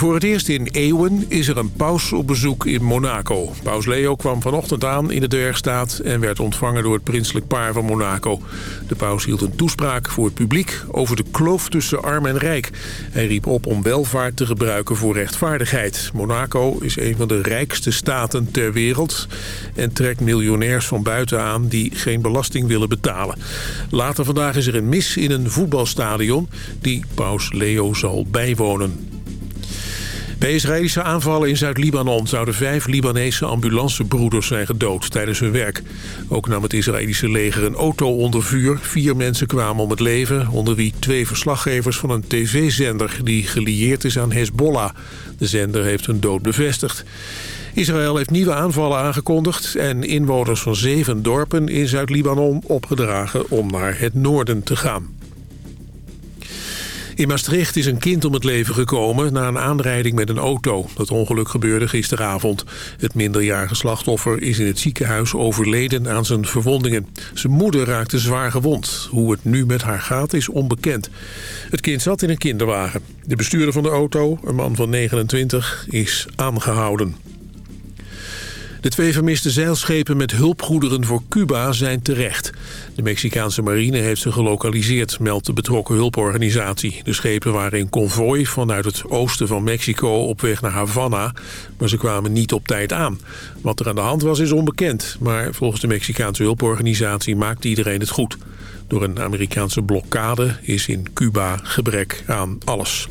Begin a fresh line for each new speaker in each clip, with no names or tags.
Voor het eerst in eeuwen is er een paus op bezoek in Monaco. Paus Leo kwam vanochtend aan in de Dwergstaat... en werd ontvangen door het prinselijk paar van Monaco. De paus hield een toespraak voor het publiek over de kloof tussen arm en rijk. Hij riep op om welvaart te gebruiken voor rechtvaardigheid. Monaco is een van de rijkste staten ter wereld... en trekt miljonairs van buiten aan die geen belasting willen betalen. Later vandaag is er een mis in een voetbalstadion... die paus Leo zal bijwonen. Bij Israëlische aanvallen in Zuid-Libanon zouden vijf Libanese ambulancebroeders zijn gedood tijdens hun werk. Ook nam het Israëlische leger een auto onder vuur. Vier mensen kwamen om het leven, onder wie twee verslaggevers van een tv-zender die gelieerd is aan Hezbollah. De zender heeft hun dood bevestigd. Israël heeft nieuwe aanvallen aangekondigd en inwoners van zeven dorpen in Zuid-Libanon opgedragen om naar het noorden te gaan. In Maastricht is een kind om het leven gekomen na een aanrijding met een auto. Dat ongeluk gebeurde gisteravond. Het minderjarige slachtoffer is in het ziekenhuis overleden aan zijn verwondingen. Zijn moeder raakte zwaar gewond. Hoe het nu met haar gaat is onbekend. Het kind zat in een kinderwagen. De bestuurder van de auto, een man van 29, is aangehouden. De twee vermiste zeilschepen met hulpgoederen voor Cuba zijn terecht. De Mexicaanse marine heeft ze gelokaliseerd, meldt de betrokken hulporganisatie. De schepen waren in konvooi vanuit het oosten van Mexico op weg naar Havana, maar ze kwamen niet op tijd aan. Wat er aan de hand was is onbekend, maar volgens de Mexicaanse hulporganisatie maakt iedereen het goed. Door een Amerikaanse blokkade is in Cuba gebrek aan alles.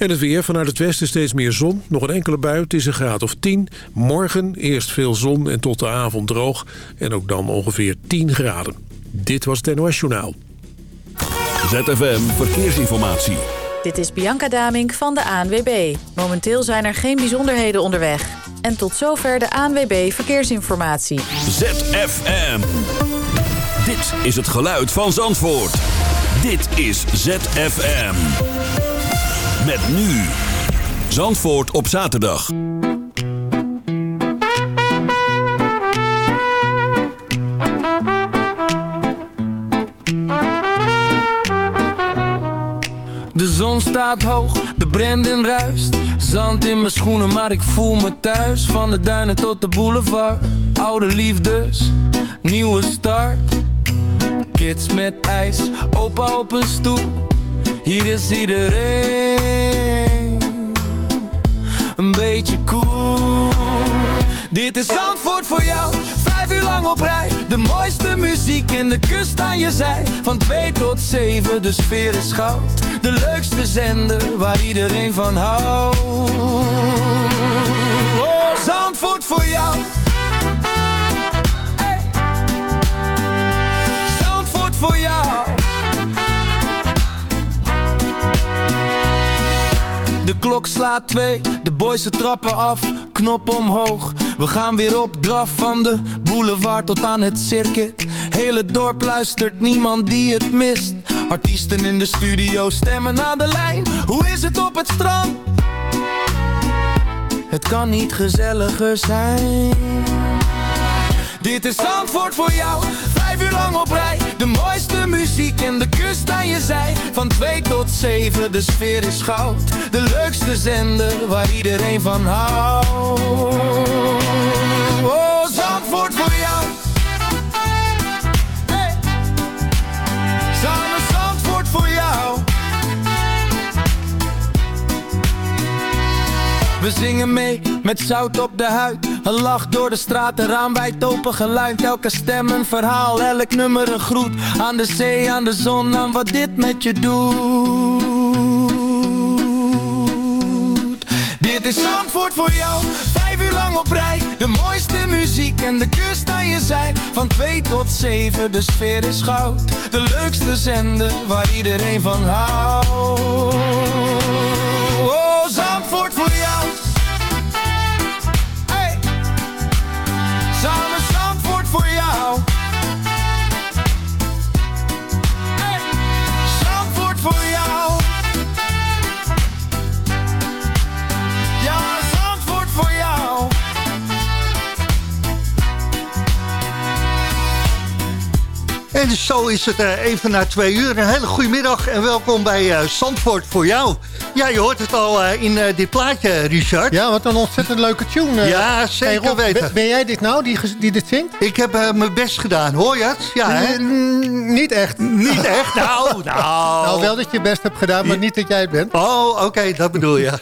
En het weer vanuit het westen steeds meer zon. Nog een enkele bui, het is een graad of 10. Morgen eerst veel zon en tot de avond droog. En ook dan ongeveer 10 graden. Dit was het NOS Journaal.
ZFM Verkeersinformatie.
Dit is Bianca Damink van de ANWB. Momenteel zijn er geen bijzonderheden onderweg. En tot zover de ANWB Verkeersinformatie.
ZFM. Dit is het geluid van Zandvoort. Dit is ZFM. Met nu. Zandvoort op zaterdag.
De zon staat hoog, de Brandon ruist. Zand in mijn schoenen, maar ik voel me thuis. Van de duinen tot de boulevard. Oude liefdes, nieuwe start. Kids met ijs, opa op een stoel hier is iedereen Een beetje cool. Dit is antwoord voor jou. Vijf uur lang op rij. De mooiste muziek en de kust aan je zij. Van twee tot zeven, de sfeer is goud. De leukste zender waar iedereen van houdt. Oh, Zandvoort voor jou. Hey. Zandvoort voor jou De klok slaat twee, de boys ze trappen af, knop omhoog. We gaan weer op draf van de boulevard tot aan het circuit. Hele dorp luistert, niemand die het mist. Artiesten in de studio stemmen aan de lijn. Hoe is het op het strand? Het kan niet gezelliger zijn. Dit is antwoord voor jou Vijf uur lang op rij De mooiste muziek en de kust aan je zij Van twee tot zeven, de sfeer is goud De leukste zender waar iedereen van houdt. Oh, Zandvoort voor jou. Samen Zandvoort voor jou. We zingen mee met zout op de huid Een lach door de straat, een raam wijd open geluid. Elke stem een verhaal, elk nummer een groet. Aan de zee, aan de zon, aan wat dit met je doet. Dit is antwoord voor jou. Vijf uur lang op rij. De mooiste muziek en de kust aan je zij. Van twee tot zeven, de sfeer is goud. De leukste zender waar iedereen van houdt
En zo is het uh, even na twee uur. Een hele goede middag en welkom bij uh, Zandvoort voor jou. Ja, je hoort het al uh, in dit plaatje, Richard.
Ja, wat een ontzettend leuke tune.
ja, zeker hey, Rob, weten.
Ben, jij dit nou, die, die dit zingt?
Ik heb mijn best gedaan, hoor je het? Ja, hè?
Niet echt.
Niet echt? Nou,
nou. nou, wel dat je je best hebt gedaan, maar niet dat jij het bent.
Oh, oké, okay, dat bedoel je.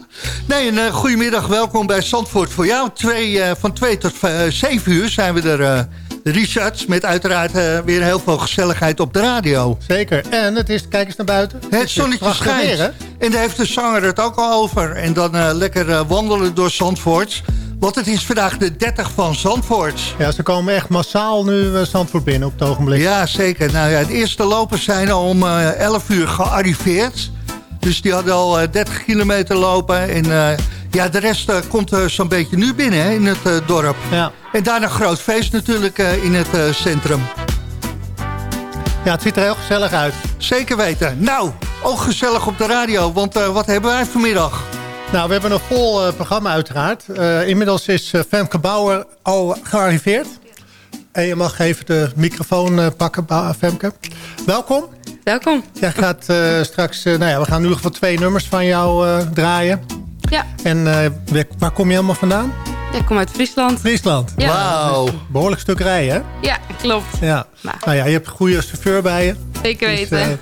nee, een goedemiddag, welkom bij Zandvoort voor jou. Twee, van 2 tot 7 uur zijn we er Richard, met uiteraard uh, weer heel veel gezelligheid op de radio.
Zeker. En het is, kijk eens naar buiten.
Het zonnetje schijnt. Weer, en daar heeft de zanger het ook al over. En dan uh, lekker uh, wandelen door Zandvoort. Want het is vandaag de 30 van Zandvoort.
Ja, ze komen echt massaal nu Zandvoort binnen op het ogenblik.
Ja, zeker. Nou ja, de eerste lopers zijn al om 11 uur gearriveerd. Dus die hadden al 30 kilometer lopen. En ja, de rest uh, komt uh, zo'n beetje nu binnen hè, in het uh, dorp. Ja. En daarna een groot feest natuurlijk in het centrum.
Ja, het ziet er heel gezellig uit.
Zeker weten. Nou, ook gezellig op de radio, want wat hebben wij vanmiddag?
Nou, we hebben een vol programma uiteraard. inmiddels is Femke Bauer al gearriveerd. En je mag even de microfoon pakken, Femke. Welkom.
Welkom.
Jij gaat straks, nou ja, we gaan in ieder geval twee nummers van jou draaien.
Ja.
En uh, waar kom je helemaal vandaan?
Ja, ik kom uit Friesland.
Friesland?
Ja. Wauw.
Behoorlijk stuk rijden, hè?
Ja, klopt.
Ja. Nou, nou ja, je hebt een goede chauffeur bij je.
Zeker dus, weten.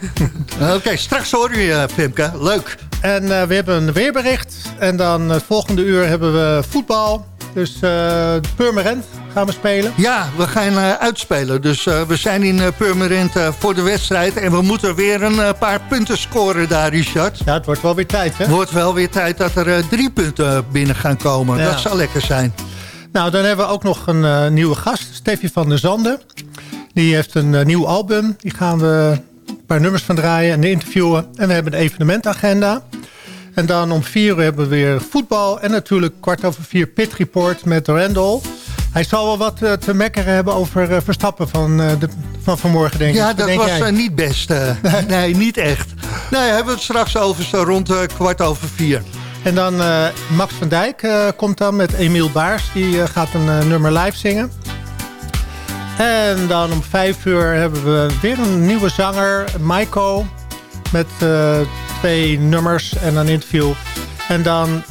Uh, Oké, straks hoor je, Pimke. Leuk.
En uh, we hebben een weerbericht. En dan het volgende uur hebben we voetbal. Dus uh, Purmerend gaan we spelen.
Ja, we gaan uh, uitspelen. Dus uh, we zijn in Purmerend voor de wedstrijd. En we moeten weer een paar punten scoren daar, Richard.
Ja, het wordt wel weer tijd, hè?
Het wordt wel weer tijd dat er drie punten binnen gaan komen. Ja. Dat zal lekker zijn.
Nou, dan hebben we ook nog een nieuwe gast. Steffi van der Zanden. Die heeft een nieuw album. Die gaan we een paar nummers van draaien en interviewen. En we hebben een evenementagenda. En dan om vier uur hebben we weer voetbal. En natuurlijk kwart over vier Pit Report met Randall. Hij zal wel wat uh, te mekkeren hebben over uh, Verstappen van, de, van vanmorgen, denk ik.
Ja, dat was niet best. nee, niet echt. Nee, hebben we het straks over zo rond kwart over vier.
En dan Max van Dijk komt dan met Emiel Baars. Die gaat een nummer live zingen. En dan om vijf uur hebben we weer een nieuwe zanger, Maiko. Met twee nummers en een interview. En dan uh,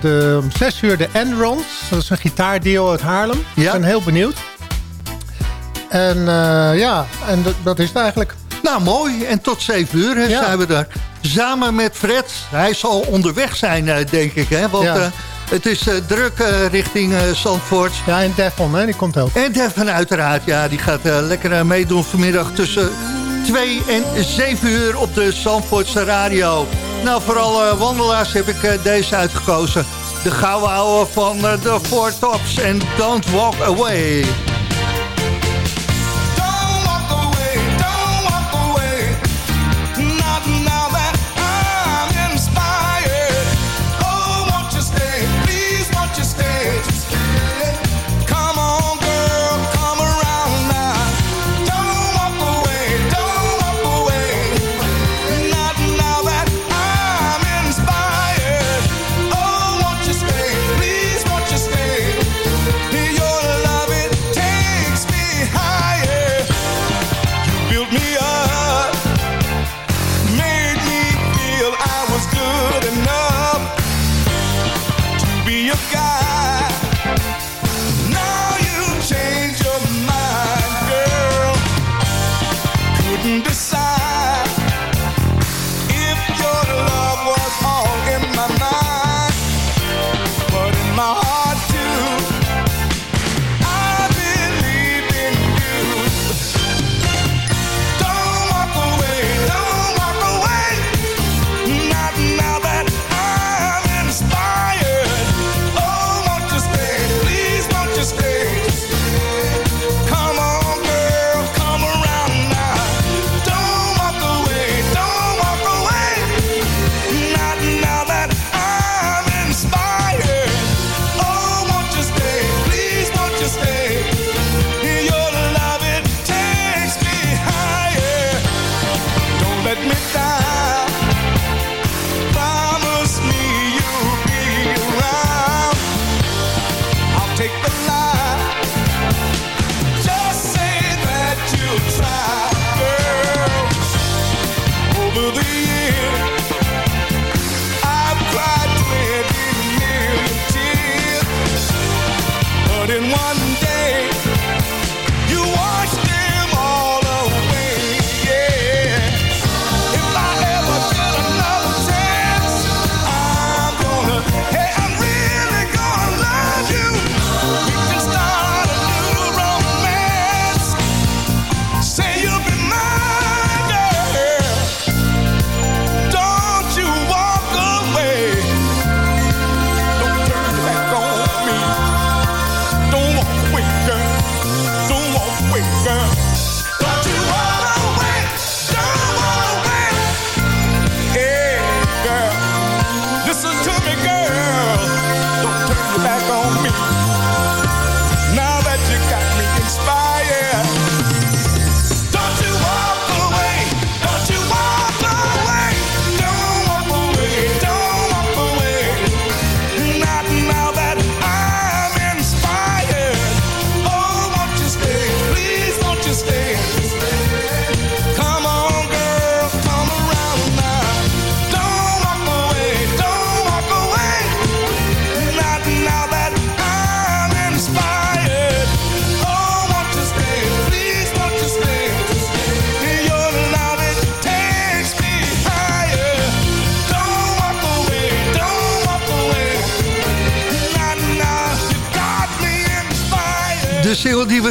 de, om zes uur de Enrons. Dat is een gitaardeal uit Haarlem. Ja. Ik ben heel benieuwd. En uh, ja, en dat is het eigenlijk.
Nou, mooi. En tot zeven uur ja. zijn we er. Samen met Fred. Hij zal onderweg zijn, uh, denk ik. Hè? Want ja. het is druk richting Zandvoort.
Ja, en Devon, hè? die komt ook.
En Devon uiteraard, ja. Die gaat lekker meedoen vanmiddag tussen 2 en 7 uur op de Zandvoortse radio. Nou, voor alle wandelaars heb ik uh, deze uitgekozen. De gouden ouwe van uh, de Four Tops en Don't Walk Away.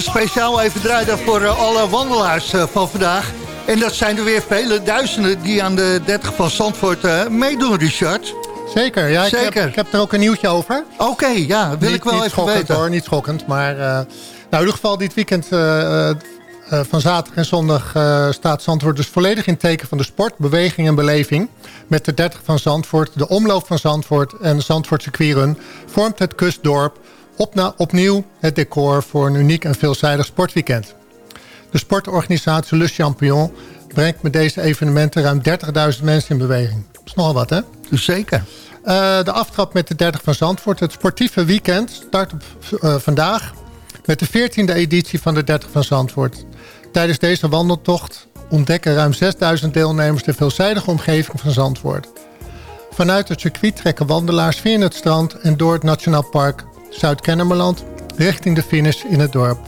Speciaal even draaien voor eh, alle wandelaars eh, van vandaag. En dat zijn er weer vele duizenden die aan de 30 van Zandvoort uh, meedoen, Richard.
Zeker, ja.
Zeker.
Ik, heb, ik heb er ook een nieuwtje over.
Oké, ja, wil ik wel
niet
even
schokkend,
weten.
hoor, niet schokkend. Maar uh, nou, in ieder geval dit weekend uh, van zaterdag en zondag staat Zandvoort dus volledig in teken van de sport, beweging en beleving. Met de 30 van Zandvoort, de omloop van Zandvoort en Zandvoortse Quirun vormt het kustdorp op opnieuw het decor voor een uniek en veelzijdig sportweekend. De sportorganisatie Le Champion brengt met deze evenementen ruim 30.000 mensen in beweging. Dat is nogal wat, hè?
Zeker.
Uh, de aftrap met de 30 van Zandvoort. Het sportieve weekend start op uh, vandaag met de 14e editie van de 30 van Zandvoort. Tijdens deze wandeltocht ontdekken ruim 6000 deelnemers de veelzijdige omgeving van Zandvoort. Vanuit het circuit trekken wandelaars via het strand en door het Nationaal Park Zuid-Kennemerland richting de finish in het dorp.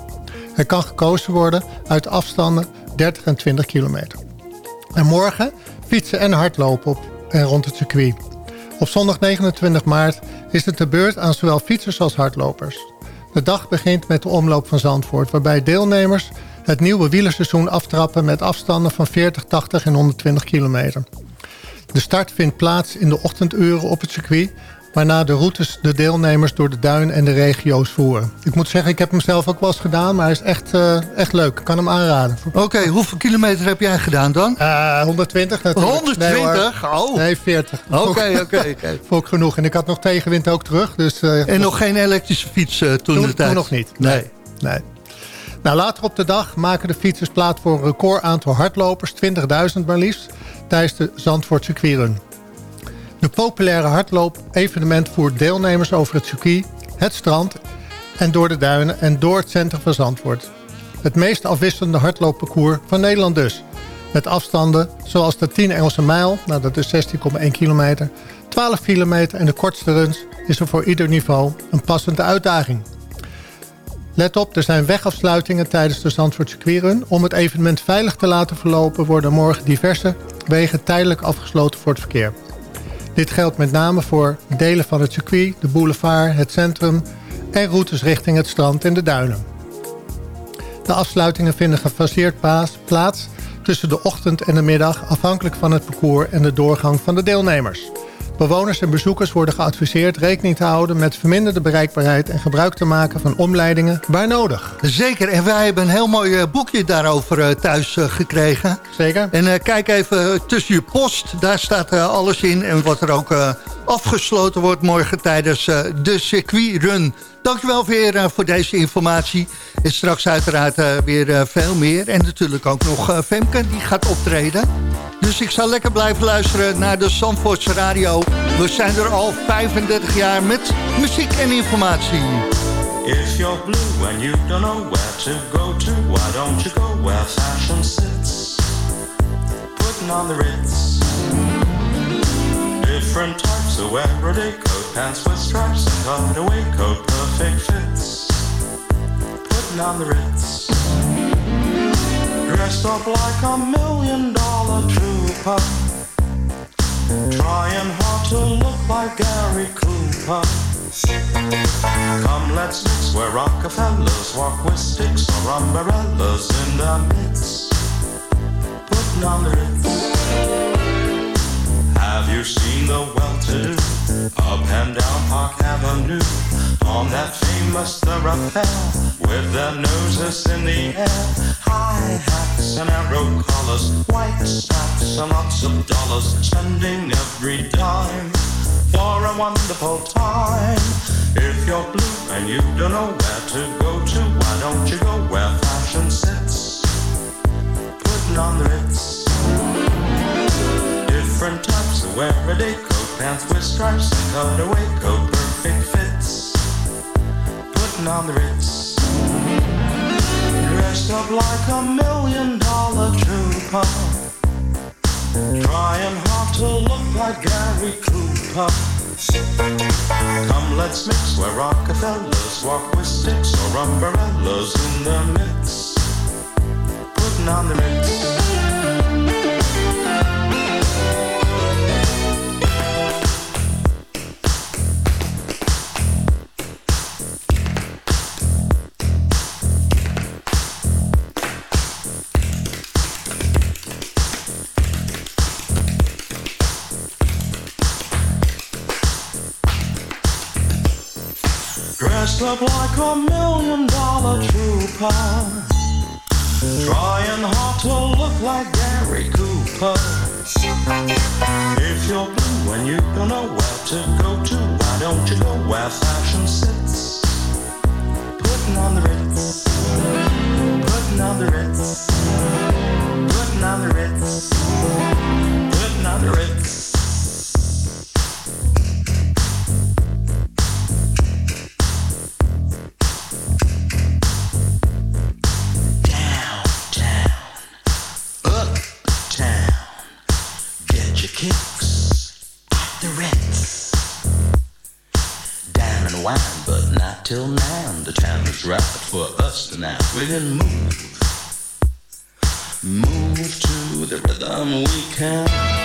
Er kan gekozen worden uit afstanden 30 en 20 kilometer. En morgen fietsen en hardlopen op en rond het circuit. Op zondag 29 maart is het de beurt aan zowel fietsers als hardlopers. De dag begint met de omloop van Zandvoort... waarbij deelnemers het nieuwe wielerseizoen aftrappen... met afstanden van 40, 80 en 120 kilometer. De start vindt plaats in de ochtenduren op het circuit waarna de routes de deelnemers door de duin en de regio's voeren. Ik moet zeggen, ik heb hem zelf ook wel eens gedaan, maar hij is echt, uh, echt leuk. Ik kan hem aanraden.
Oké, okay, hoeveel kilometer heb jij gedaan dan?
Uh, 120 natuurlijk.
120?
Nee, oh. nee 40.
Oké, oké.
Vond ik genoeg. En ik had nog tegenwind ook terug. Dus, uh,
en nog geen elektrische fiets toen,
toen
de tijd?
Toen nog niet.
Nee.
nee. nee. Nou, later op de dag maken de fietsers plaats voor een record aantal hardlopers, 20.000 maar liefst, tijdens de Zandvoortse Quirun. De populaire hardloop-evenement voert deelnemers over het circuit, het strand en door de duinen en door het centrum van Zandvoort. Het meest afwisselende hardloopparcours van Nederland dus. Met afstanden zoals de 10 Engelse mijl, nou dat is 16,1 kilometer, 12 kilometer en de kortste runs is er voor ieder niveau een passende uitdaging. Let op, er zijn wegafsluitingen tijdens de Zandvoortse Quirun. Om het evenement veilig te laten verlopen worden morgen diverse wegen tijdelijk afgesloten voor het verkeer. Dit geldt met name voor delen van het circuit, de boulevard, het centrum... en routes richting het strand en de duinen. De afsluitingen vinden gefaseerd plaats tussen de ochtend en de middag... afhankelijk van het parcours en de doorgang van de deelnemers. Bewoners en bezoekers worden geadviseerd rekening te houden met verminderde bereikbaarheid... en gebruik te maken van omleidingen waar nodig.
Zeker, en wij hebben een heel mooi boekje daarover thuis gekregen.
Zeker.
En kijk even tussen je post, daar staat alles in... en wat er ook afgesloten wordt morgen tijdens de circuitrun. Dankjewel weer voor deze informatie. En straks uiteraard weer veel meer. En natuurlijk ook nog Femke, die gaat optreden. Dus ik zal lekker blijven luisteren naar de Zandvoortse Radio. We zijn er al 35 jaar met muziek en informatie.
If you're blue and you don't know where to go to, why don't you go where fashion sits? Putting on the ritz. Different types of everyday pants with stripes and cutaway coat, perfect fits. Putting on the Ritz. Dressed up like a million dollar trooper. Trying hard to look like Gary Cooper. Come, let's mix where Rockefellers walk with sticks or umbrellas in their midst. Putting on the Ritz. You seen the well-to-do up and down Park Avenue on that famous thoroughfare with their noses in the air? High hats and arrow collars, white socks and lots of dollars, spending every dime for a wonderful time. If you're blue and you don't know where to go to, why don't you go where fashion sits? Putting on the Ritz. Types of everyday coat pants with stripes cutaway coat, perfect fits. Putting on the Ritz. Dressed up like a million dollar trooper. Trying hard to look like Gary Cooper. Come, let's mix where Rockefellers walk with sticks or umbrellas in their midst. Putting on the Ritz. Up like a million dollar trooper. Trying hard to look like Gary Cooper. If you're blue and you don't know where to go to, why don't you go where fashion sits? Putting on the Ritz. Putting on the Ritz. Putting on the Ritz. Putting on the Ritz. Till now. The time is right for us tonight. We can move, move to the rhythm we can.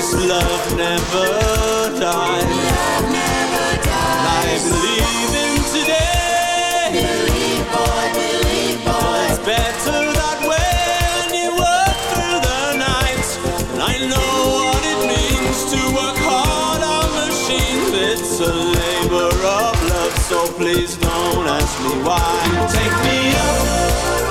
This love never dies. I believe in today. It's better that way when you work through the night. And I know what it means to work hard on machines. It's a labor of love, so please don't ask me why. Take me up.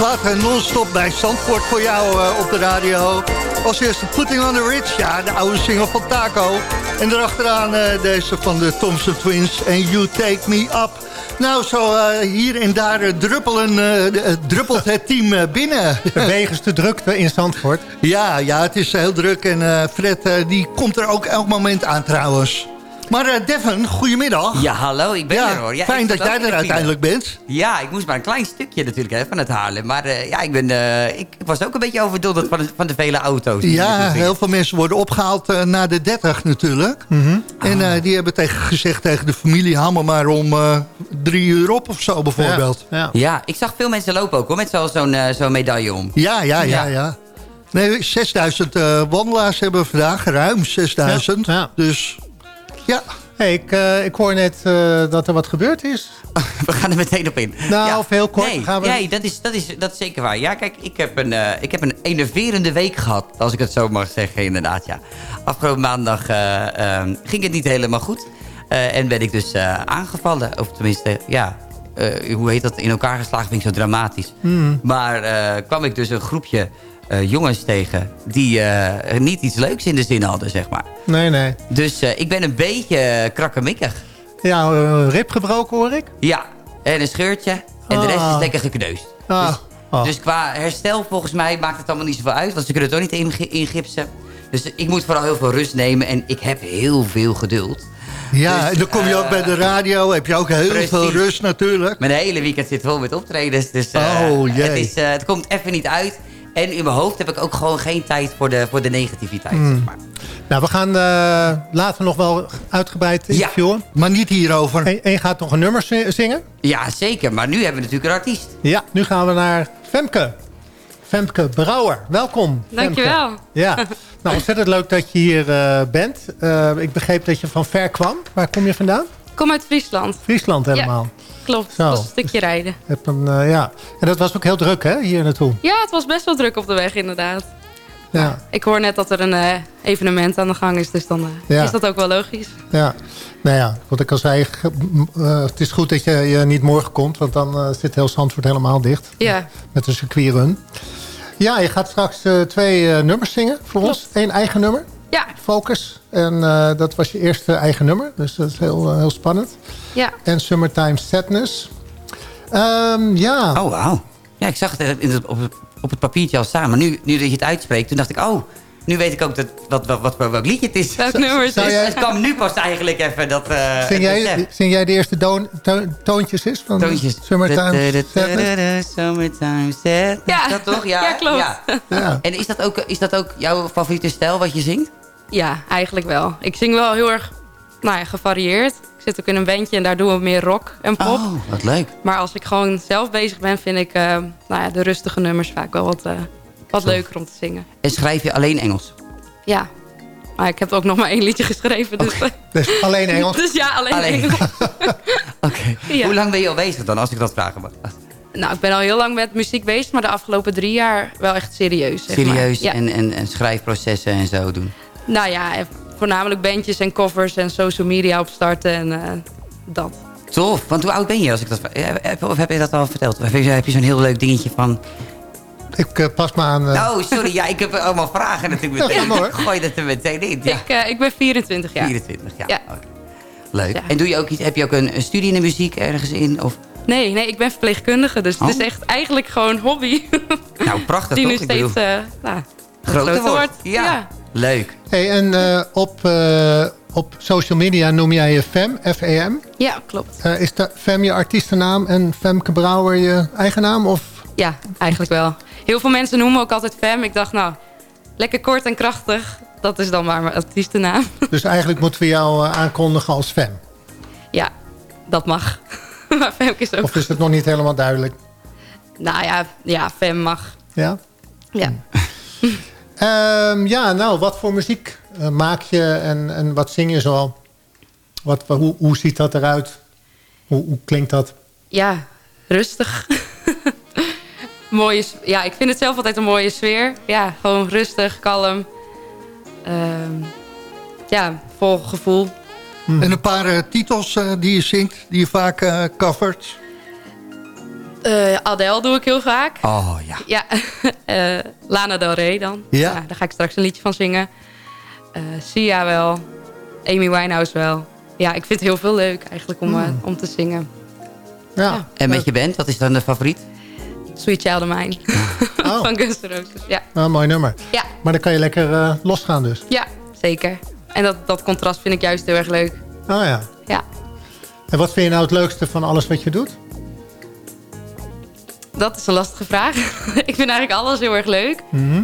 Platen non-stop bij Zandvoort voor jou eh, op de radio. Als eerste Putting on the Ridge, ja, de oude single van Taco. En erachteraan eh, deze van de Thompson Twins en You Take Me Up. Nou, zo eh, hier en daar druppelen, druppelt het team binnen.
Wegens de drukte in Zandvoort.
Ja, ja, het is heel druk en Fred die komt er ook elk moment aan trouwens. Maar eh, Devin, goedemiddag.
Ja, hallo, ik ben
Ja,
er hoor. Ja,
fijn dat jij er uiteindelijk bent.
Ja, ik moest maar een klein stukje natuurlijk hè, van het Haarlem. Maar eh, ja, ik, ben, eh, ik, ik was ook een beetje overdonderd van de, van de vele auto's. die
Ja, heel veel mensen worden opgehaald eh, na de 30 natuurlijk. En
Ah.
eh, die hebben tegen, gezegd tegen de familie... haal me maar om eh, drie uur op of zo bijvoorbeeld.
Ja, ja.
Ja, ik zag veel mensen lopen ook hoor, met zo- zo'n zo'n medaille om.
Ja, ja, ja,
Ja.
ja. Nee, 6000 eh, wandelaars hebben we vandaag. Ruim 6000.
Ja, ja.
Dus ja,
Hey, ik, eh, ik hoor net eh, dat er wat gebeurd is.
We gaan er meteen op in.
Nou, of heel kort
Nee,
gaan we-
nee dat, is, dat, is, dat is zeker waar. Ja, kijk, ik heb, een, eh, ik heb een enerverende week gehad. Als ik het zo mag zeggen, inderdaad. Ja. Afgelopen maandag eh, eh, ging het niet helemaal goed. En ben ik dus aangevallen. Of tenminste, ja... hoe heet dat? In elkaar geslagen vind ik zo dramatisch.
Hmm.
Maar kwam ik dus een groepje eh, jongens tegen... die eh, niet iets leuks in de zin hadden, zeg maar.
Nee, nee.
Dus eh, ik ben een beetje krakkemikkig.
Ja, een rib gebroken hoor ik.
Ja, en een scheurtje. En de rest
Ah.
is lekker gekneusd.
Ah.
Dus,
Ah.
dus qua herstel volgens mij maakt het allemaal niet zoveel uit. Want ze kunnen het ook niet ingi- ingipsen. Dus ik moet vooral heel veel rust nemen. En ik heb heel veel geduld.
Ja,
Dus,
en dan kom je ook bij de radio. Heb je ook heel
precies.
veel rust natuurlijk.
Mijn hele weekend zit vol met optredens. Dus
Oh, jee.
het, is, het komt even niet uit. En in mijn hoofd heb ik ook gewoon geen tijd voor de, voor de negativiteit.
Hmm.
Zeg maar.
Nou, we gaan eh, later nog wel uitgebreid interviewen.
Maar niet hierover.
En, en je gaat nog een nummer zi- zingen.
Ja, zeker. Maar nu hebben we natuurlijk een artiest.
Ja, nu gaan we naar Femke. Femke Brouwer, welkom.
Dankjewel.
Femke. Ja, nou ontzettend leuk dat je hier eh, bent. Eh, ik begreep dat je van ver kwam. Waar kom je vandaan?
Ik kom uit Friesland.
Friesland helemaal.
Klopt,
Zo.
was een stukje rijden.
Heb een, eh, ja. En dat was ook heel druk hè, hier naartoe.
Ja, het was best wel druk op de weg inderdaad.
Ja,
Ik hoor net dat er een eh, evenement aan de gang is, dus dan eh,
Ja.
is dat ook wel logisch.
ja. Nou ja, wat ik al zei, het is goed dat je, je niet morgen komt. Want dan zit heel Zandvoort helemaal dicht.
Ja,
Met een circuitrun. Ja, je gaat straks twee nummers zingen voor ons. Eén eigen nummer.
ja,
Focus. En eh, dat was je eerste eigen nummer. Dus dat is heel, eh, heel spannend.
ja.
En Summertime Sadness. Ehm, ja.
Oh, wauw. Ja, ik zag het in het- op, het- op het papiertje al staan. Maar nu, nu dat je het uitspreekt, toen dacht ik... Oh, nu weet ik ook dat, wat, wat, wat, voor welk liedje het is.
Welk nummer het is.
jij-
Het kwam nu pas eigenlijk even dat... eh,
Zing, jij, zing jij de eerste to- toontjes is van
Toontjes.
Summertime Sadness?
Summertime Sadness.
Ja.
Is dat toch? Ja,
Ja, klopt.
Ja.
En is dat, ook, is dat ook jouw favoriete stijl wat je zingt?
Ja, eigenlijk wel. Ik zing wel heel erg nou ja, gevarieerd. Ik zit ook in een bandje en daar doen we meer rock en pop.
Oh, wat leuk.
Maar als ik gewoon zelf bezig ben, vind ik eh, nou ja, de rustige nummers vaak wel wat, eh, wat leuker om te zingen.
En schrijf je alleen Engels?
Ja. Maar ik heb ook nog maar één liedje geschreven. Dus,
Dus alleen Engels.
dus ja, alleen,
Alleen.
Engels.
Oké.
Ja.
Hoe lang ben je al bezig dan, als ik dat vragen mag?
Nou, ik ben al heel lang met muziek bezig, maar de afgelopen drie jaar wel echt serieus. Zeg maar.
Serieus
Ja.
en, en, en schrijfprocessen en zo doen?
Nou ja, eh, voornamelijk bandjes en covers en social media opstarten en eh, dat.
Tof, want hoe oud ben je als ik dat? Eh, heb- Of heb je dat al verteld? Of heb je, heb je zo'n heel leuk dingetje van...
Ik pas me aan...
Oh, sorry, ja, ik heb allemaal vragen natuurlijk meteen. Ik gooi dat er meteen in. Ja,
Ik, eh, ik ben 24 jaar.
24 jaar.
Ja.
Oké. Leuk.
Ja.
En doe je ook iets, heb je ook een, een studie in de muziek ergens in? Of,
Nee, nee, ik ben verpleegkundige, dus het
Oh.
is echt eigenlijk gewoon hobby.
nou, prachtig
Die
toch?
nu
bedoel,
steeds nou,
groter wordt. Ja.
Ja.
Leuk.
Hey, en eh, op, eh, op social media noem jij je Fem, F-E-M.
Ja, klopt.
Eh, is de Fem je artiestennaam en Femke Brouwer je eigen naam? Of
Ja, eigenlijk wel. Heel veel mensen noemen me ook altijd Fem. Ik dacht, nou, lekker kort en krachtig. Dat is dan maar mijn artiestennaam.
Dus eigenlijk moeten we jou aankondigen als Fem.
ja, dat mag. maar Femke is ook...
Of is het nog niet helemaal duidelijk?
Nou ja, ja, Fem mag.
Ja?
Ja.
Ehm, ja, nou, wat voor muziek eh, maak je en, en wat zing je zo? Wat, hoe, hoe ziet dat eruit? Hoe, hoe klinkt dat?
Ja, rustig. mooie, ja, ik vind het zelf altijd een mooie sfeer. Ja, gewoon rustig, kalm. Ehm, ja, vol gevoel.
En een paar eh, titels eh, die je zingt, die je vaak eh, covert.
Eh Adele doe ik heel vaak.
Oh ja.
Ja, eh, Lana Del Rey dan.
Ja.
daar ga ik straks een liedje van zingen. Eh Sia wel. Amy Winehouse wel. Ja, ik vind het heel veel leuk eigenlijk om, eh, om te zingen.
Ja.
Ja.
En met je band, wat is dan de favoriet?
Sweet Child of Mine.
Oh,
van Guns N' Roses. Ja,
een mooi nummer.
ja,
Maar dan kan je lekker eh, losgaan dus.
ja zeker. En dat, dat contrast vind ik juist heel erg leuk.
Oh ja.
Ja,
En wat vind je nou het leukste van alles wat je doet?
Dat is een lastige vraag. ik vind eigenlijk alles heel erg leuk.
Mhm.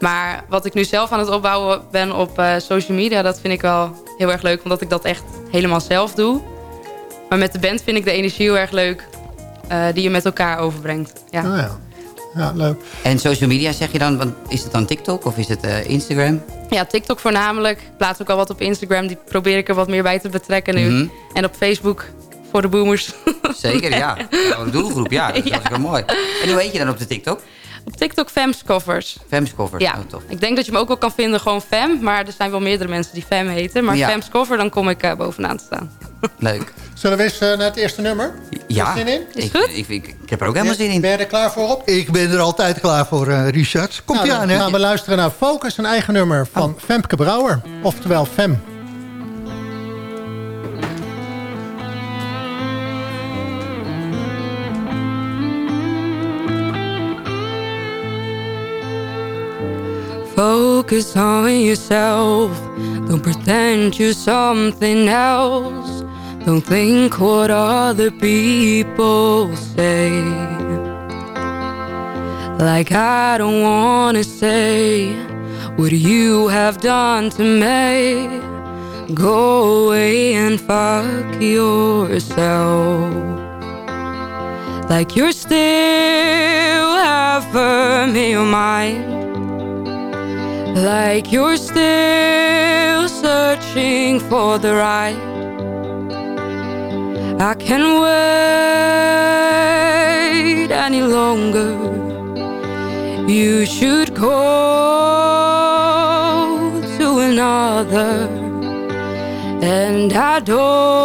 Maar wat ik nu zelf aan het opbouwen ben op eh, social media... dat vind ik wel heel erg leuk, omdat ik dat echt helemaal zelf doe. Maar met de band vind ik de energie heel erg leuk... eh, die je met elkaar overbrengt. Ja.
Oh ja. Ja, leuk.
En social media zeg je dan, want is het dan TikTok of is het eh, Instagram?
ja, TikTok voornamelijk. Ik plaats ook al wat op Instagram. Die probeer ik er wat meer bij te betrekken nu.
Mhm.
En op Facebook voor de boomers.
Zeker, ja. Nou, Een doelgroep, ja. Dat is
Ja.
hartstikke mooi. En hoe heet je dan op de TikTok?
op TikTok Fems Covers.
Fems Covers.
Ja,
Oh, tof.
ik denk dat je me ook wel kan vinden gewoon Fem. Maar er zijn wel meerdere mensen die Fem heten. Maar
Ja.
Fems Cover, dan kom ik eh, bovenaan te staan.
Leuk.
Zullen we eens eh, naar het eerste nummer?
Ja.
Heb je zin in?
Is
ik,
goed?
Ik, ik, ik heb er ook helemaal zin in.
Ben je er klaar voor op?
Ik ben er altijd klaar voor, eh, Richard. Komt
Nou,
ie
dan
aan, hè?
gaan we luisteren naar Focus, een eigen nummer van Femke Brouwer. Oftewel Fem.
Focus on yourself. Don't pretend you're something else. Don't think what other people say. Like I don't wanna say what you have done to me. Go away and fuck yourself. Like you're still half of me your mind. Like you're still searching for the right. I can't wait any longer. You should go to another. And I don't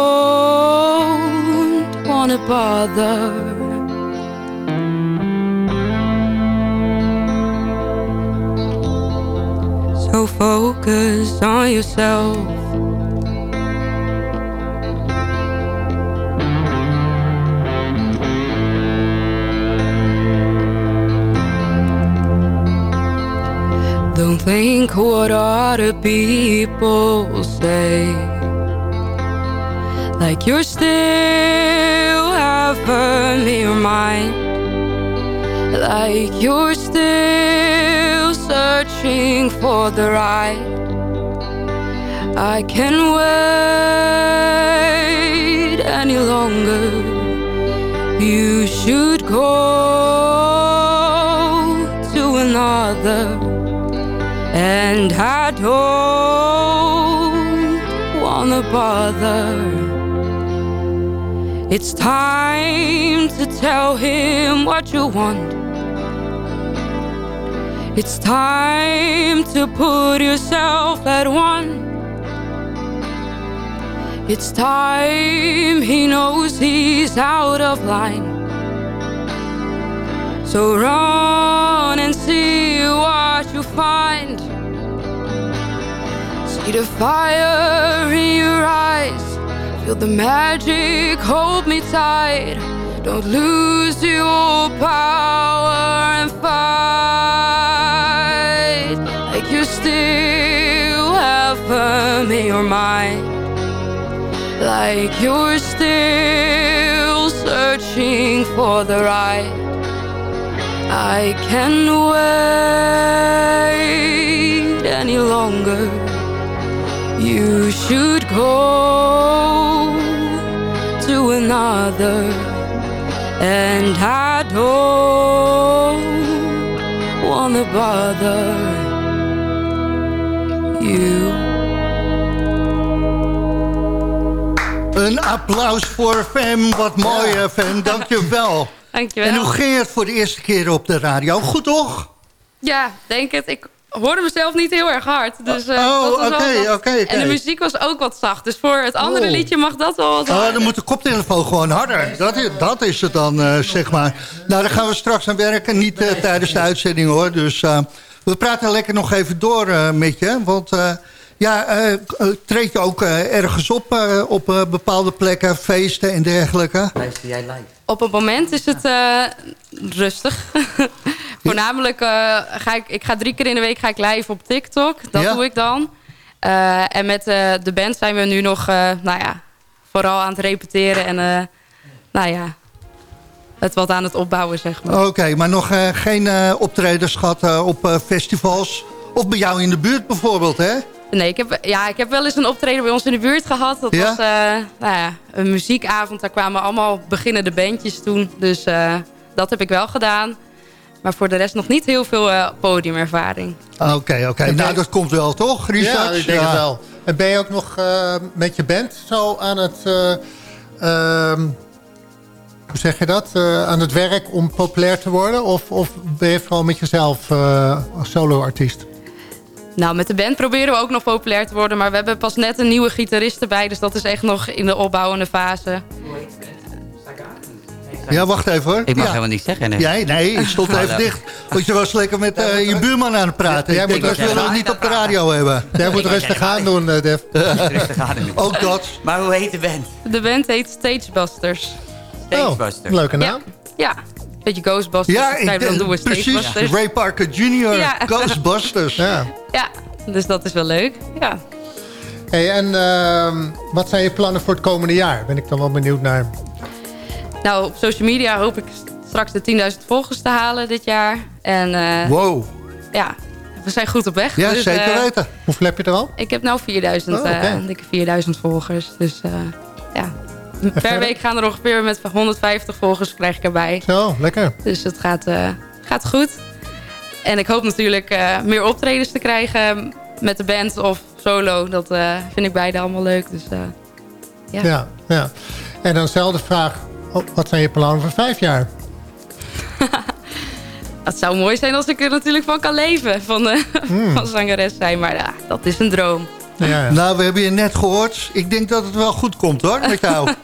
wanna bother. Focus on yourself. Don't think what other people say. Like you're still half me or. Like you're still for the right. I can't wait any longer. You should go to another. And I don't wanna bother. It's time to tell him what you want. It's time to put yourself at one. It's time he knows he's out of line. So run and see what you find. See the fire in your eyes. Feel the magic, hold me tight. Don't lose your power and fight. Me or mine. Like you're still searching for the right. I can't wait any longer. You should go to another, and I don't wanna bother you.
Een applaus voor Fem. Wat mooi, ja. Fem. Dankjewel.
Dankjewel.
En hoe ging het voor de eerste keer op de radio? Goed, toch?
Ja, denk het. Ik hoorde mezelf niet heel erg hard. Dus, uh,
Oh, oké, oké.
En de muziek was ook wat zacht. Dus voor het andere
Oh.
liedje mag dat wel wat
Oh, dan moet de koptelefoon gewoon harder. Dat is, dat is het dan, eh, zeg maar. Nou, daar gaan we straks aan werken. Niet eh, tijdens de uitzending, hoor. Dus eh, we praten lekker nog even door eh, met je. Want eh, ja, eh, eh, treed je ook eh, ergens op op eh, bepaalde plekken, feesten en dergelijke?
Luister jij live?
Op het moment is het eh, rustig. Voornamelijk ga ik, ik ga drie keer in de week ga ik live op TikTok. Dat
Ja.
doe ik dan. Eh, en met eh, de band zijn we nu nog, eh, nou ja, vooral aan het repeteren en, eh, nou ja, het wat aan het opbouwen, zeg maar.
Oké, maar nog eh, geen eh, optredens gehad eh, op eh, festivals? Of bij jou in de buurt bijvoorbeeld, hè?
Nee, ik heb, ja, ik heb wel eens een optreden bij ons in de buurt gehad. Dat
Ja?
was eh, nou ja, een muziekavond. Daar kwamen allemaal beginnende bandjes toen. Dus eh, dat heb ik wel gedaan. Maar voor de rest nog niet heel veel eh, podiumervaring.
Oké, oké.
En
Nou, dat komt wel, toch, Richard?
Ja, ik denk
Ja.
het wel. En ben je ook nog eh, met je band zo aan het... eh, ehm, hoe zeg je dat? Eh, aan het werk om populair te worden? Of, of ben je vooral met jezelf eh, als solo-artiest?
Nou, met de band proberen we ook nog populair te worden. Maar we hebben pas net een nieuwe gitarist erbij. Dus dat is echt nog in de opbouwende fase.
Ja, wacht even hoor.
Ik mag
ja.
helemaal niks zeggen. Nee.
Jij? Nee, je stond even dicht. Want je was lekker met eh, je buurman aan het praten.
Jij
ik
moet rustig
willen we
aan.
niet op de radio hebben.
Jij moet rustig aan doen, eh, Def.
Rustig aan nu.
Ook dat.
Maar hoe heet de band?
De band heet Stagebusters.
Stagebuster.
Oh, leuke
Ja,
naam.
ja. Beetje Ghostbusters.
Ja,
Dus dan doen we
ik, precies. Ray Parker Jr.,
Ja.
Ghostbusters.
Ja.
Ja, dus dat is wel leuk. Ja.
Hey, en ehm, wat zijn je plannen voor het komende jaar? Ben ik dan wel benieuwd naar.
Nou, op social media hoop ik straks de 10.000 volgers te halen dit jaar. En eh,
Wow.
ja, we zijn goed op weg.
Ja,
Dus,
zeker
eh,
weten.
Hoeveel heb je er al?
Ik heb nou 4000,
Oh,
eh, dikke 4000 volgers. Dus eh, ja, per week gaan er ongeveer met 150 volgers krijg ik erbij.
Zo, lekker.
Dus het gaat, eh, gaat goed. En ik hoop natuurlijk eh, meer optredens te krijgen met de band of solo. Dat eh, vind ik beide allemaal leuk. Dus ja.
Ja. ja, En dan dezelfde vraag. Oh, wat zijn je plannen voor vijf jaar?
het zou mooi zijn als ik er natuurlijk van kan leven. Van,
Hmm.
van zangeres zijn. Maar ja, dat is een droom.
Ja, ja.
Nou, we hebben je net gehoord. Ik denk dat het wel goed komt hoor, met jou.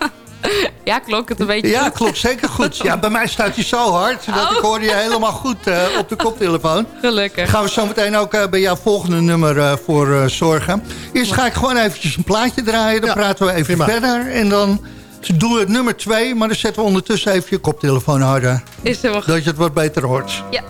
Ja, klopt het een beetje
Ja, klopt. Zeker goed. Ja, bij mij staat hij zo hard dat
Oh.
ik hoorde je helemaal goed eh, op de koptelefoon.
Gelukkig.
Gaan we zo meteen ook eh, bij jouw volgende nummer eh, voor zorgen. Eerst ga ik gewoon eventjes een plaatje draaien. Dan
Ja,
praten we even
prima.
verder. En dan doen we het nummer twee. Maar dan zetten we ondertussen even je koptelefoon harder.
Is helemaal goed.
Dat je het wat beter hoort.
Ja.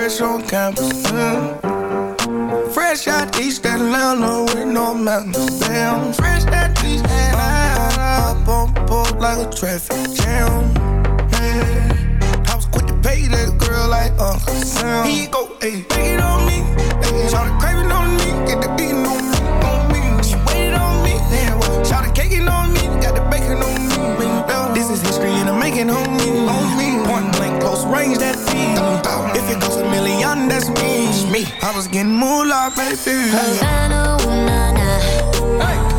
Fresh on campus. mm. Fresh out East Atlanta with no mountains. Damn, fresh out East Atlanta. Up on board like a traffic jam. Man, I was quick to pay that girl like Uncle Sam. He go, ayy, take it on me. Blank, close range, that feed. If it goes a million, that's me. me. I was getting moolah, baby.
Havana, ooh na na. Half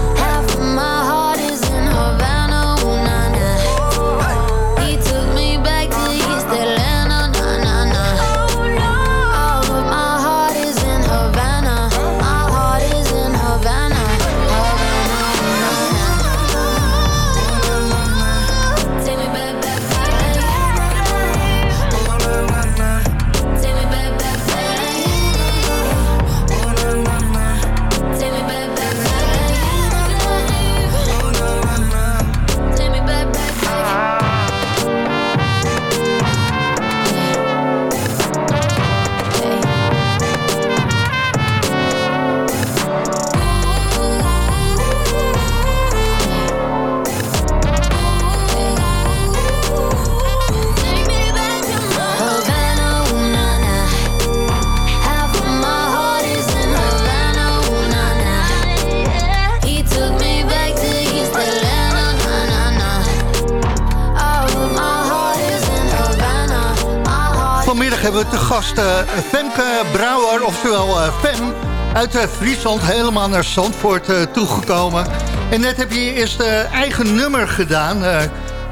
hebben we te gast eh, Femke Brouwer, oftewel eh Fem, uit eh, Friesland helemaal naar Zandvoort eh, toegekomen. En net heb je je eerste eigen nummer gedaan. Eh,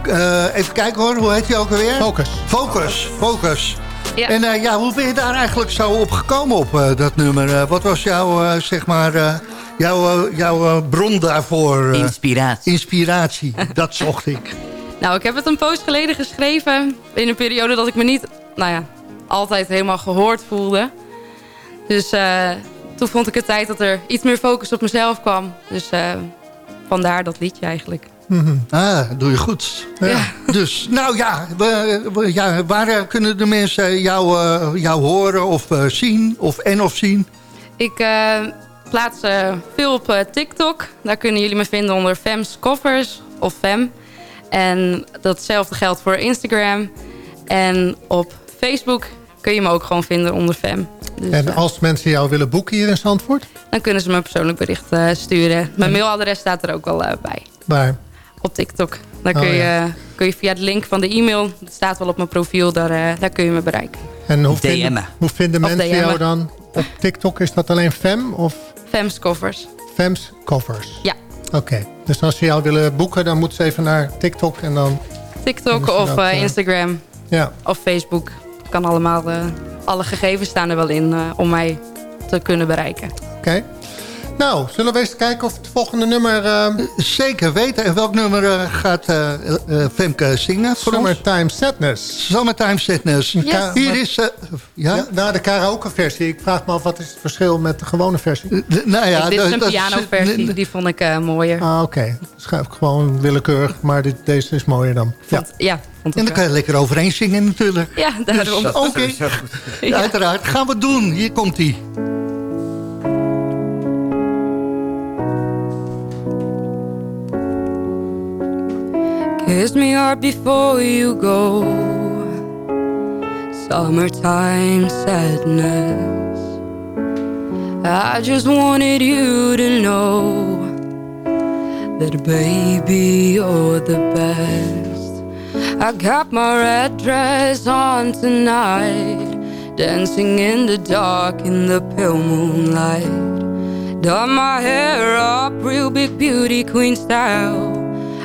eh, even kijken hoor, hoe heet je ook alweer?
Focus.
Focus, Focus.
Ja.
En eh, ja, hoe ben je daar eigenlijk zo op gekomen op eh, dat nummer? Wat was jouw, eh, zeg maar, eh, jouw, jouw bron daarvoor?
Inspiratie.
Inspiratie, dat zocht ik.
Nou, ik heb het een poos geleden geschreven. In een periode dat ik me niet, nou ja, altijd helemaal gehoord voelde. Dus eh, toen vond ik het tijd dat er iets meer focus op mezelf kwam. Dus eh, vandaar dat liedje eigenlijk.
Ah, doe je goed. Ja. Dus, nou ja, we, we- ja waar eh, kunnen de mensen jou, jou horen of zien? Of en of zien?
Ik plaats veel op TikTok. Daar kunnen jullie me vinden onder Fem's Covers of Fem. En datzelfde geldt voor Instagram. En op Facebook kun je me ook gewoon vinden onder Fem. Dus,
En
eh,
als mensen jou willen boeken hier in Zandvoort?
dan kunnen ze me een persoonlijk bericht eh, sturen. Mijn mailadres staat er ook wel eh, bij.
Waar?
Op TikTok. Daar kun,
Oh,
je,
ja.
kun je via de link van de e-mail... dat staat wel op mijn profiel, daar, eh, daar kun je me bereiken.
En hoe
DM'en.
vinden, hoe vinden mensen jou dan op TikTok? Is dat alleen Fem of
Fem's Covers.
Fem's Covers?
Ja.
Oké, dus als ze jou willen boeken, dan moeten ze even naar TikTok en dan...
TikTok of Instagram
Ja,
of Facebook. Kan allemaal, eh, alle gegevens staan er wel in eh, om mij te kunnen bereiken.
oké. Nou, zullen we eens kijken of het volgende nummer... eh,
Zeker weten. En welk nummer eh, gaat eh, eh, Femke zingen voor ons?
Summertime Sadness.
Summertime Sadness.
Yes.
Hier is... ja?
Ja, naar de karaoke versie. Ik vraag me af, wat is het verschil met de gewone versie?
Eh, nou ja,
dit is een pianoversie, die vond ik eh, mooier.
Ah, oké. Schrijf ik gewoon willekeurig, maar dit, deze is mooier dan. Ja.
Vond- ja, vond
En dan kan je lekker overheen zingen natuurlijk.
Ja, daarom.
Dus, Oké,
Ja.
uiteraard. Gaan we doen. Hier komt
Kiss me hard before you go. Summertime sadness. I just wanted you to know that, baby, you're the best. I got my red dress on tonight, dancing in the dark in the pale moonlight. Done my hair up real big beauty queen style.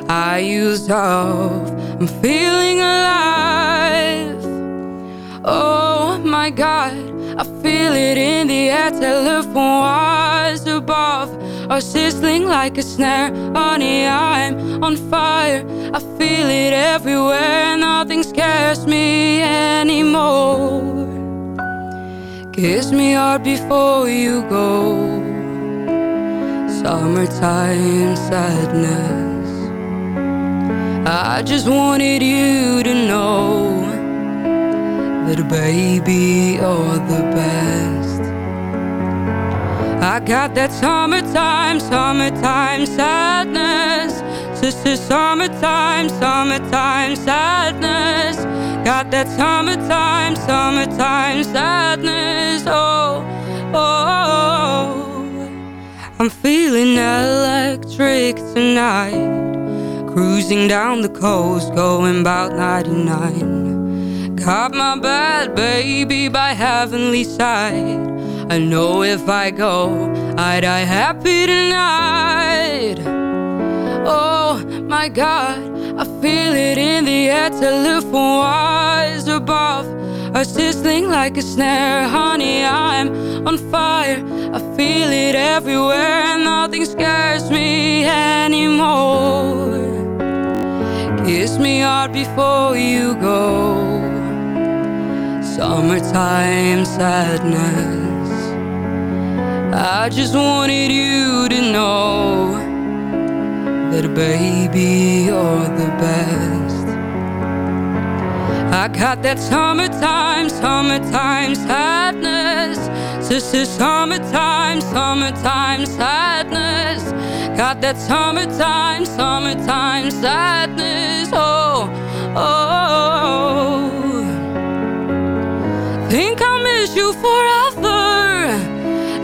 I used off, I'm feeling alive. Oh my god, I feel it in the air. Telephone wires above are sizzling like a snare. Honey, I'm on fire. I feel it everywhere. Nothing scares me anymore. Kiss me hard before you go. Summertime sadness. I just wanted you to know that baby you're the best. I got that summertime, summertime sadness. Sister, summertime, summertime sadness. Got that summertime, summertime sadness. Oh, oh, I'm feeling electric tonight. Cruising down the coast, going about 99. Got my bad baby by heavenly side. I know if I go, I die happy tonight. Oh my god, I feel it in the air. Telephone wires above are sizzling like a snare. Honey, I'm on fire. I feel it everywhere. And Nothing scares me anymore. Kiss me hard before you go. Summertime sadness. I just wanted you to know that, baby, you're the best. I got that summertime, summertime sadness. Sister, summertime, summertime sadness. Got that summertime, summertime sadness. Oh, oh. Think I'll miss you forever.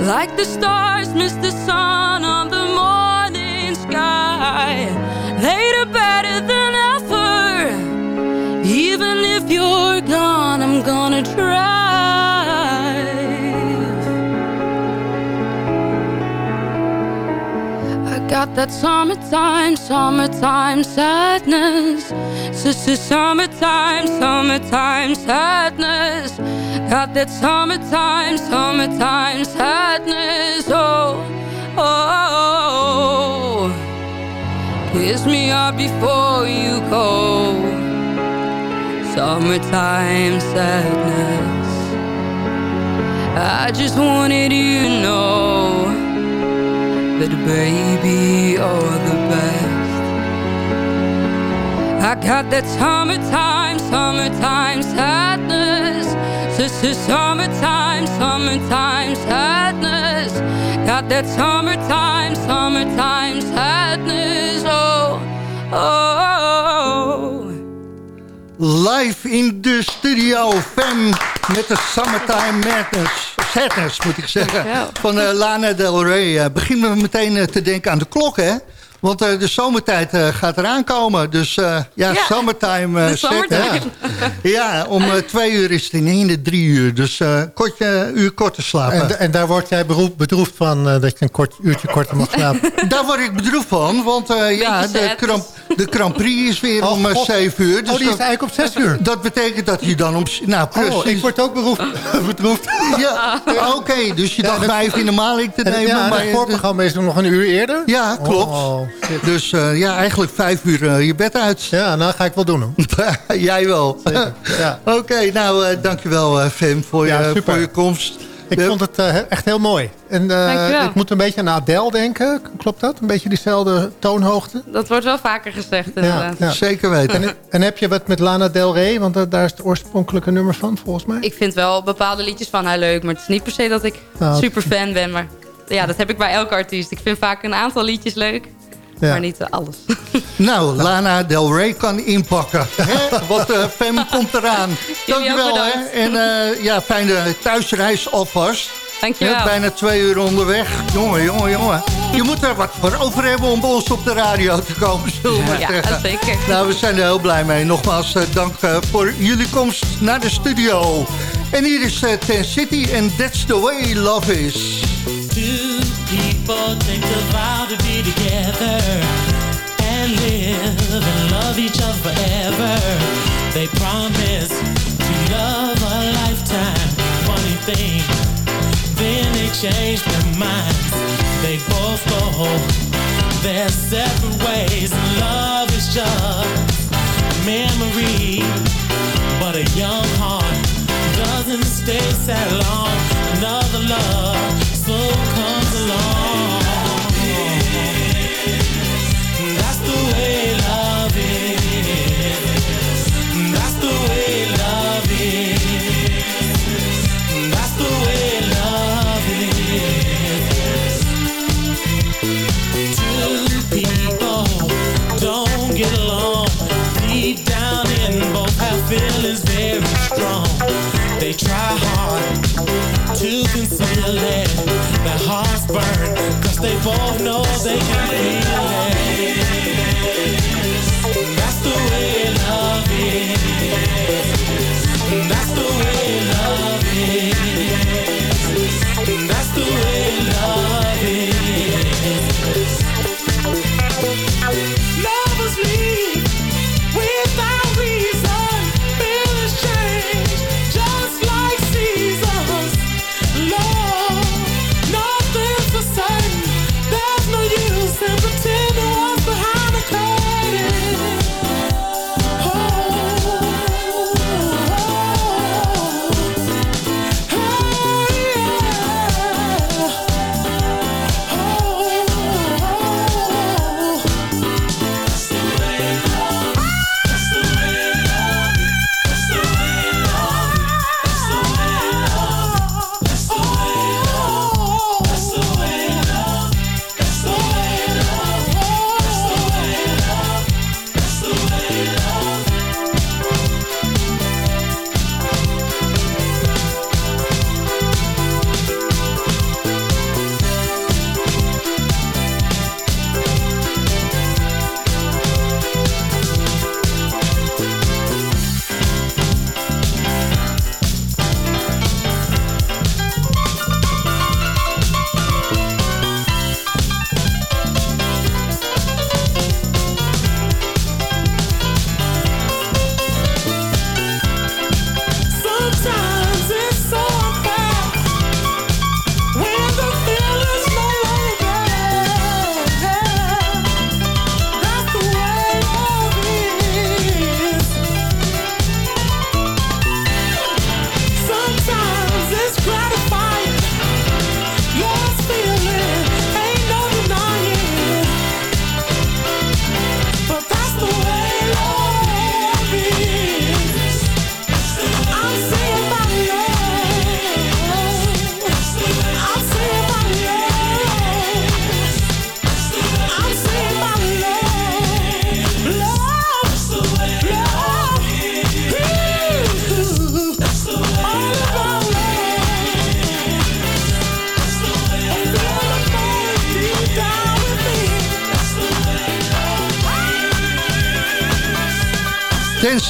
Like the stars miss the sun on the morning sky. Later, better than ever. Even if you're gone, I'm gonna drive. That summertime, summertime sadness. Sister, summertime, summertime sadness. Got that summertime, summertime sadness. Oh, oh, oh. Kiss me up before you go. Summertime sadness. I just wanted you to know that, baby, you're the best.
I got that summertime, summertime sadness. This is summertime, summertime sadness. Got that summertime, summertime sadness. Oh, oh, oh.
Live in de studio, Fem, met de Summertime Madness. Sadness, moet ik zeggen. Van eh, Lana Del Rey. Uh, beginnen we meteen eh, te denken aan de klok, hè? Want eh, de zomertijd eh, gaat eraan komen. Dus eh, ja,
Ja,
summertime. set,
summertime.
Ja, om eh, twee uur is het in de drie uur. Dus eh kortje, uur korter slapen.
En, en daar word jij beroep- bedroefd van eh, dat je een kort, uurtje korter mag slapen.
Daar word ik bedroefd van, want eh, ja, de. Grand, de Grand Prix is weer
Oh,
om eh,
God.
7 uur.
Oh, die is eigenlijk op 6 uur.
Dat betekent dat je dan om... Nou, precies.
Oh, ik word ook beroefd, bedroefd.
Ja, oké, dus je dacht mij even in de maling te
En-
nemen.
ja,
maar
het voorprogramma is nog een uur eerder.
Ja, klopt.
Oh,
dus eh, ja, eigenlijk vijf uur eh, je bed uit.
Ja, nou ga ik wel doen. Hoor.
Jij wel.
Ja.
Oké, nou eh, dankjewel uh, Fem voor,
Ja,
je, voor je komst.
Ik vond het eh, echt heel mooi. En eh, ik moet een beetje aan Adele denken. Klopt dat? Een beetje diezelfde toonhoogte?
Dat wordt wel vaker gezegd inderdaad.
ja.
Zeker weten.
En, en heb je wat met Lana Del Rey? Want daar is het oorspronkelijke nummer van, volgens mij.
Ik vind wel bepaalde liedjes van haar leuk. Maar het is niet per se dat ik
Nou,
super fan ben. Maar ja, dat heb ik bij elke artiest. Ik vind vaak een aantal liedjes leuk.
Ja.
Maar niet alles.
Nou, Lana Del Rey kan inpakken. Hè? Want eh Fem komt eraan. Dankjewel. Hè? En eh, ja, fijne thuisreis alvast.
Dankjewel.
Ja, bijna twee uur onderweg. Jongen, jongen, jongen. Je moet er wat voor over hebben om bij ons op de radio te komen, zullen we maar
Ja,
zeggen.
zeker.
Nou, we zijn er heel blij mee. Nogmaals, eh, dank eh, voor jullie komst naar de studio. En hier is Ten City en That's the Way Love Is.
People take a vow to be together and live and love each other forever. They promise to love a lifetime. Funny thing, then they change their minds. They both go their separate ways. Love is just a memory, but a young heart doesn't stay sad long. Another love soon they both know they can feel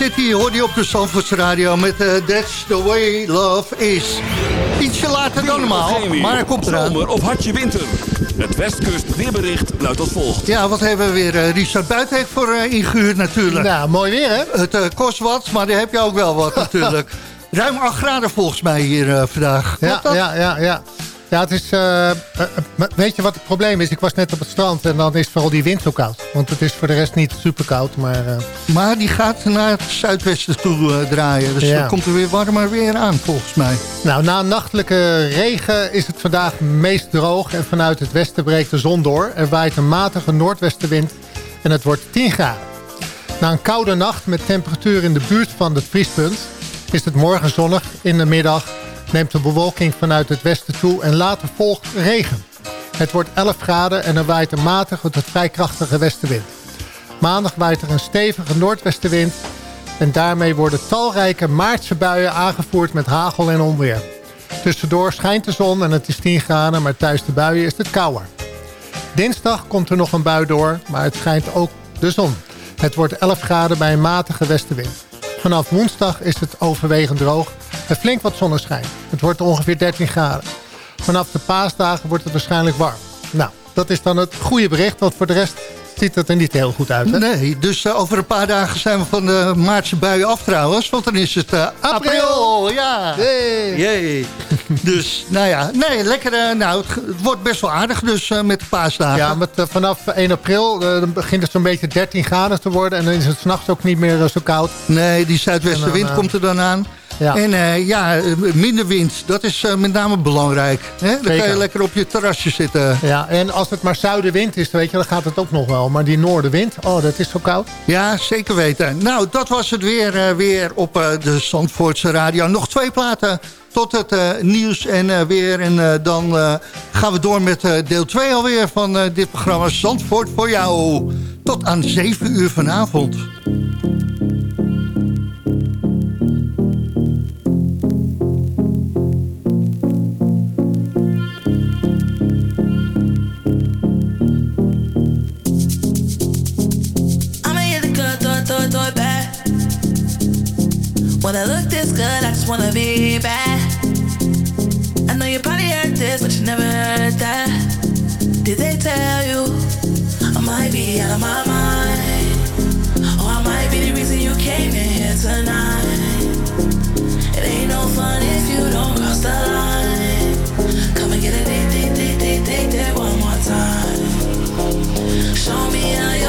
City hoorde je op de Zandvoorts Radio met eh, That's the way love is. Ietsje later dan normaal, maar hij komt eraan.
Zomer of hartje winter. Het Westkust weerbericht luidt als volgt.
Ja, wat hebben we weer? eh, Richard Buitenhek voor eh, ingehuurd natuurlijk.
Nou, mooi weer hè?
Het eh, kost wat, maar daar heb je ook wel wat natuurlijk. Ruim 8 graden volgens mij hier eh, vandaag.
Ja,
dat?
ja, ja, ja. Ja, het is... eh, eh, eh, weet je wat het probleem is? Ik was net op het strand en dan is vooral die wind zo koud. Want het is voor de rest niet super koud, maar...
Maar die gaat naar het zuidwesten toe draaien. Dus
Ja.
dan komt er weer warmer weer aan volgens mij.
Nou, na een nachtelijke regen is het vandaag meest droog... en vanuit het westen breekt de zon door. Er waait een matige noordwestenwind en het wordt 10 graden. Na een koude nacht met temperatuur in de buurt van het vriespunt... is het morgen zonnig. In de middag neemt de bewolking vanuit het westen toe... en later volgt regen. Het wordt 11 graden en er waait een matige tot vrij krachtige westenwind. Maandag waait er een stevige noordwestenwind... en daarmee worden talrijke maartse buien aangevoerd met hagel en onweer. Tussendoor schijnt de zon en het is 10 graden, maar thuis de buien is het kouder. Dinsdag komt er nog een bui door, maar het schijnt ook de zon. Het wordt 11 graden bij een matige westenwind. Vanaf woensdag is het overwegend droog en flink wat zonneschijn. Het wordt ongeveer 13 graden. Vanaf de paasdagen wordt het waarschijnlijk warm. Nou, dat is dan het goede bericht, want voor de rest ziet het er niet heel goed uit. Hè?
Nee, dus eh, over een paar dagen zijn we van de maartse buien af trouwens. Want dan is het eh, april. Ja.
Hey.
Jee. Dus, nou ja, nee, lekker. eh, nou, het, het wordt best wel aardig dus met de paasdagen.
Ja, met, vanaf 1 april dan begint het zo'n beetje 13 graden te worden. En dan is het s'nachts ook niet meer zo koud.
Nee, die zuidwestenwind komt er dan aan.
Ja.
En eh, ja, minder wind, dat is eh, met name belangrijk. Hè? Dan kan je lekker op je terrasje zitten.
Ja, en als het maar zuidenwind is, weet je, dan gaat het ook nog wel. Maar die noordenwind, oh, dat is zo koud.
Ja, zeker weten. Nou, dat was het weer, eh, weer op de Zandvoortse radio. Nog twee platen tot het nieuws en weer. En dan gaan we door met deel 2 alweer van dit programma Zandvoort voor jou. Tot aan 7 uur vanavond.
Wanna be bad. I know you probably heard this, but you never heard that. Did they tell you I might be out of my mind? Or I might be the reason you came in here tonight. It ain't no fun if you don't cross the line. Come and get a date, date, date, date, date, date one more time. Show me how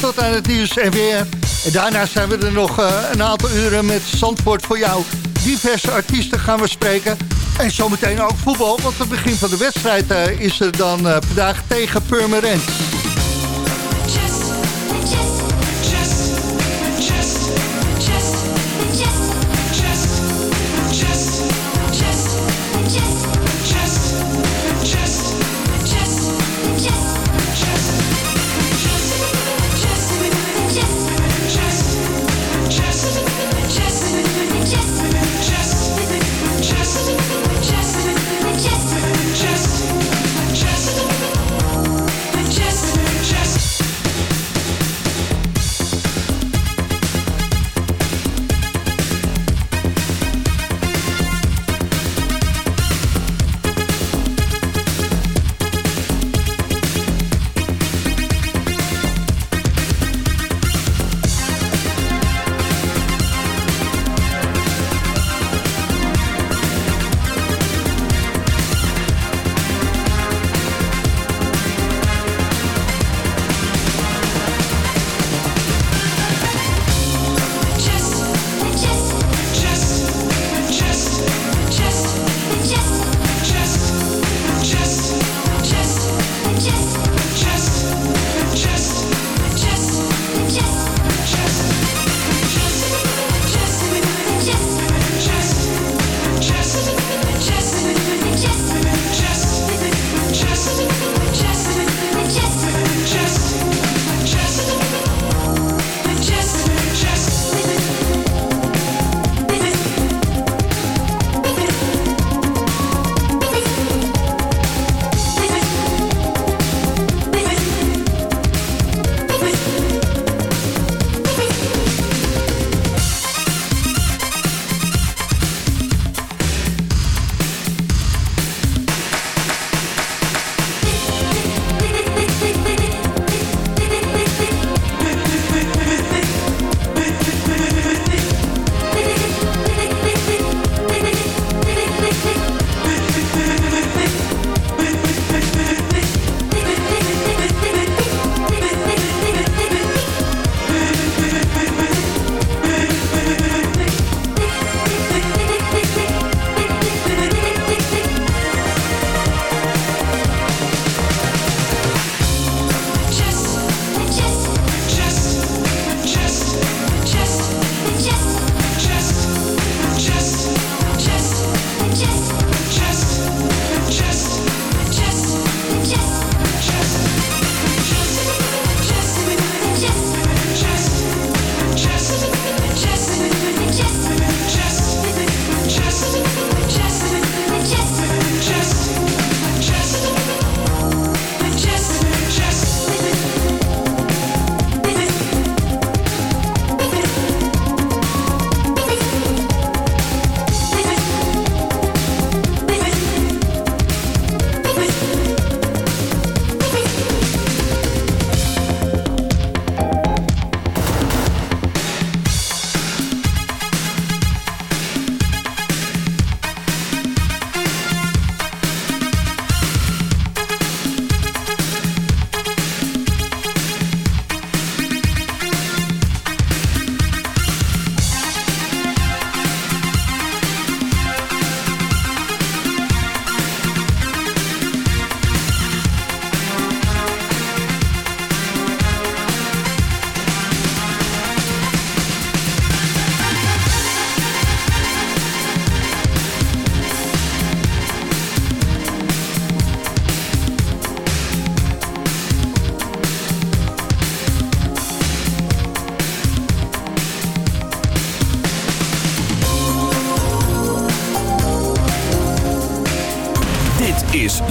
tot aan het nieuws en weer. En daarna zijn we er nog eh, een aantal uren met Zandvoort voor jou. Diverse artiesten gaan we spreken. En zometeen ook voetbal, want het begin van de wedstrijd eh, is er dan eh, vandaag tegen Purmerend.